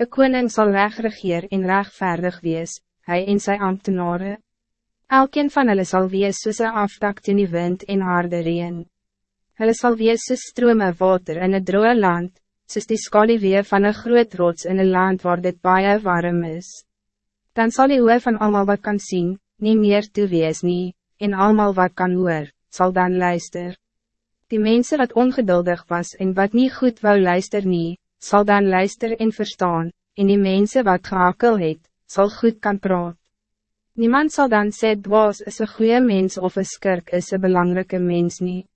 Een koning zal reg regeer en rechtvaardig wees, hij en sy ambtenaren. Elkeen van hulle sal wees soos een aftak in die wind en harde reen. Hulle sal wees soos strome water in een droge land, soos die skaliewee van een groot rots in een land waar dit baie warm is. Dan zal die oor van allemaal wat kan zien, niet meer toe wees nie, en allemaal wat kan hoor, zal dan luister. Die mensen wat ongeduldig was en wat niet goed wou luister nie, zal dan luister en verstaan, en die mensen wat gehakel het, zal goed kan praat. Niemand zal dan sê dwaas is een goede mens of een skirk is een belangrijke mens niet.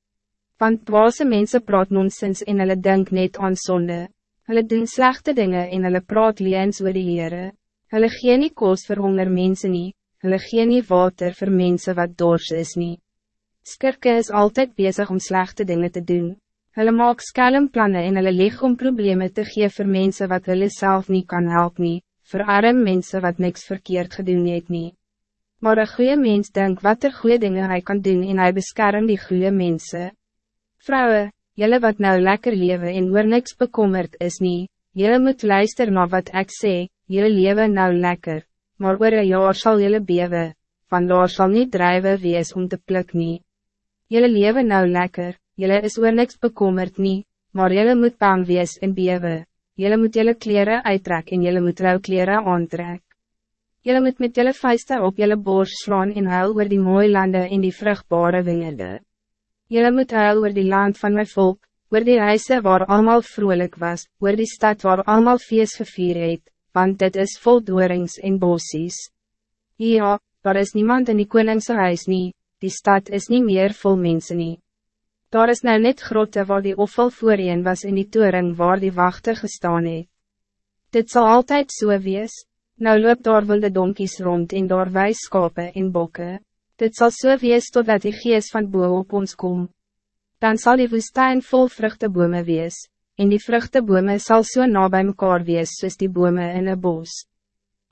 Want dwaase mensen praat nonsens en hulle denk net aan zonde. Hulle doen slechte dingen en hulle praat liens oor die Heere. Hulle gee nie koos vir honger mense nie, hulle gee nie water vir mense wat dors is nie. Skirke is altijd bezig om slechte dingen te doen. Hulle maak skelm plannen en hulle leg om problemen te gee vir mense wat hulle self niet kan helpen, nie, vir arm mense wat niks verkeerd gedoen het nie. Maar een goede mens denkt wat er goede dingen hij kan doen en hij beschermt die goede mensen. Vrouwen, jullie wat nou lekker leven en oor niks bekommerd is niet, jullie moet luisteren naar wat ik zeg, jullie leven nou lekker, maar oor een jaar zal jullie bewe, van daar zal niet drijven wees om te pluk niet. Jullie leven nou lekker, Jelle is oor niks bekommerd nie, maar jelle moet bang wees en bewe. Jelle moet jelle kleren uittrek en jelle moet rouw kleren aantrek. Jelle moet met jelle vuiste op jelle bors slaan en huil oor die mooie landen en die vruchtbare wingerde. Jelle moet huil oor die land van mijn volk, oor die reise waar allemaal vrolijk was, oor die stad waar allemaal feest gevier het, want dit is vol doorings en bossies. Ja, daar is niemand in die koningse huis nie, die stad is niet meer vol mensen nie. Daar is nou net grotte waar die offel voorheen was in die toering waar die wachten gestaan het. Dit zal altijd zo so wees, nou loop daar wilde donkies rond en daar wijskape en bokke. Dit zal so wees totdat die geest van boe op ons kom. Dan zal die woestijn vol vruchtebome wees, en die vruchtebome zal so na bij mekaar wees soos die bome in een bos.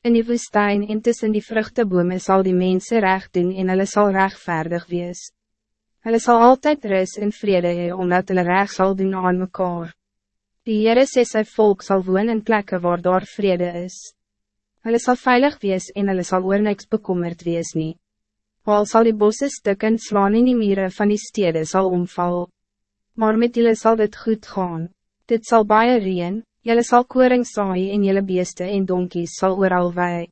In die woestijn en tussen die vruchtebome zal die mensen recht doen en hulle sal rechtvaardig wees. Hulle sal altyd rus en vrede hee, omdat hulle reg sal doen aan mekaar. Die Heere sê sy volk sal woon in plekken waar daar vrede is. Hulle sal veilig wees en hulle sal oor niks bekommerd wees nie. Al sal die bosse stukken slaan in die mieren van die stede sal omval. Maar met julle sal dit goed gaan. Dit zal baie reen, julle sal koring saai en julle beeste en donkies sal ooral wei.